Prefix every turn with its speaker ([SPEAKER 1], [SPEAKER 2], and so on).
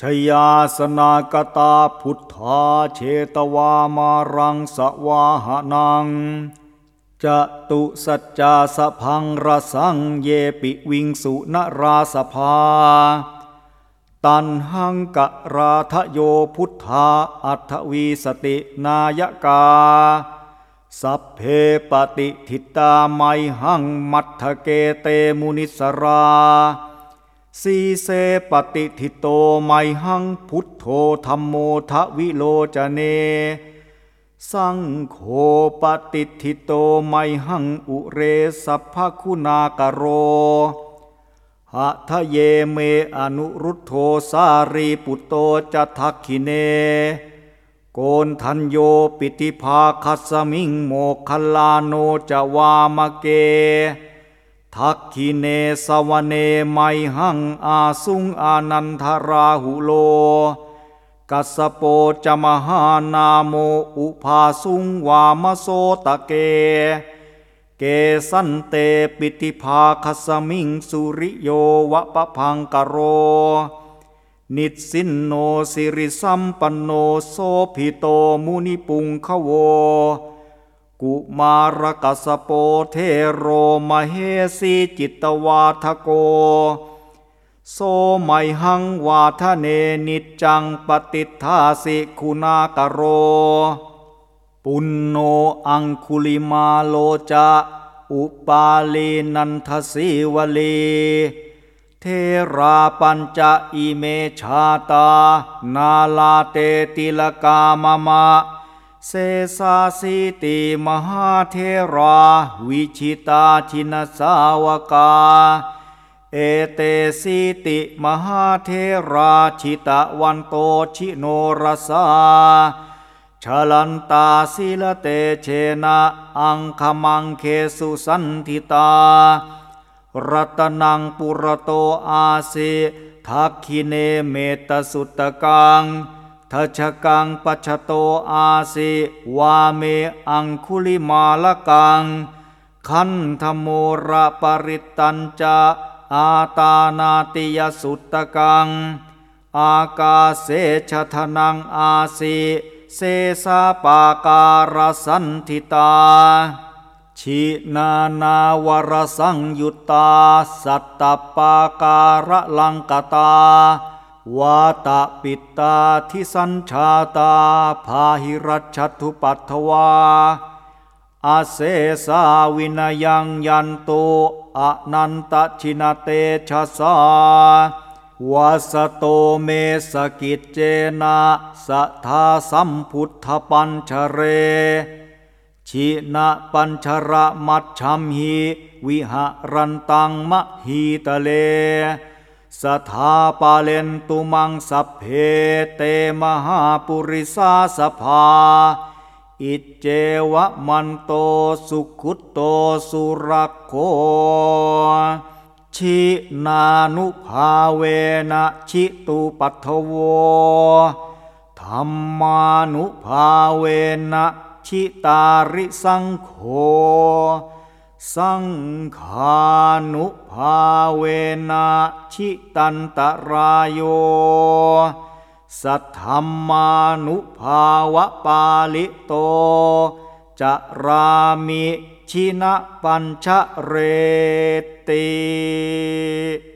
[SPEAKER 1] ชยาสนากตาพุทธาเชตวามารังสวาหนังจะตุสัจจาสพังรสังเยปิวิงสุนราสภา ตันหังกะราทะโยพุทธาอัทวีสตินายกา สัพเพปฏิทิตาไมหังมัทธเกเตมุนิสรา สีเสปฏิทิโตไมหังพุทโธธรรมโมทวิโลจเน สังโฆปฏิทิโตไมหังอุเรสัพพคุณากโรหะทะเยเมอนุรุทโธสารีปุตโตจะทักขิเน โกนทันโยปิติภาคัสมิงโมคลาโนจะวามเก ทักขิเนสวเนไมหังอาสุงอานันทราหุโล กัสสโปจมหานาโมอุภาสุงวามโสตะเก เกสันเตปิติภาคสมิงสุริโยวะปะพังกโร นิสินโนสิริสัมปันโนโสภิโตมุนิปุงขโว กุมารกัสโปเทโรมเหสีจิตวาทโก โสไมหังวาทะเนนิจจังปฏิทาสิคุณากโร ปุณโนอังคุลิมาโลจะอุปาลีนันทสีวลี เทราปัญจะอิเมชาตา นาลาเตติลกามมะ เสสาสิติมหาเทรา วิชิตาชินสาวกา เอเตสิติมหาเทราชิตะวันโตชิโนรสาชลันตาศิลเตเชนะอังคมังเคสุสันทิตา รัตนังปุรโตอาสิทักขิเนเมตสุตตะกัง ทัชกังปัชโตอาสิวาเมอังคุลิมาลกังขันธโมระปริตตัญจะอาตานาติยสุตตะกัง อากาเสชทนังอาสิเสสาปาการสันทิตา ชินานาวรสังยุตตา สัตตปาการลังกตา วาตะปิตตาทิสัญชาตา พาหิรัชทุปัทวา อาเสสาวินยังยันโตอนันตชินเตชะสาวาสโตเมสกิจเจนะสัทธาสัมพุทธปัญชเร ชินะปัญชระมัชฌัมหิวิหะรันตังมะหีตะเล สทาปาเลนตุมังสัพเพเตมหาปุริสาสภา อิจเจวะมันโตสุคุตโตสุรักโขชินานุภาเวนะชิตุปัทโวธรรมานุภาเวนะชิตาริสังโฆ สังขานุภาเวนะชิตันตรายโย สัทธรรมานุภาวะปาลิโต จะรามิชินะปัญชเรติ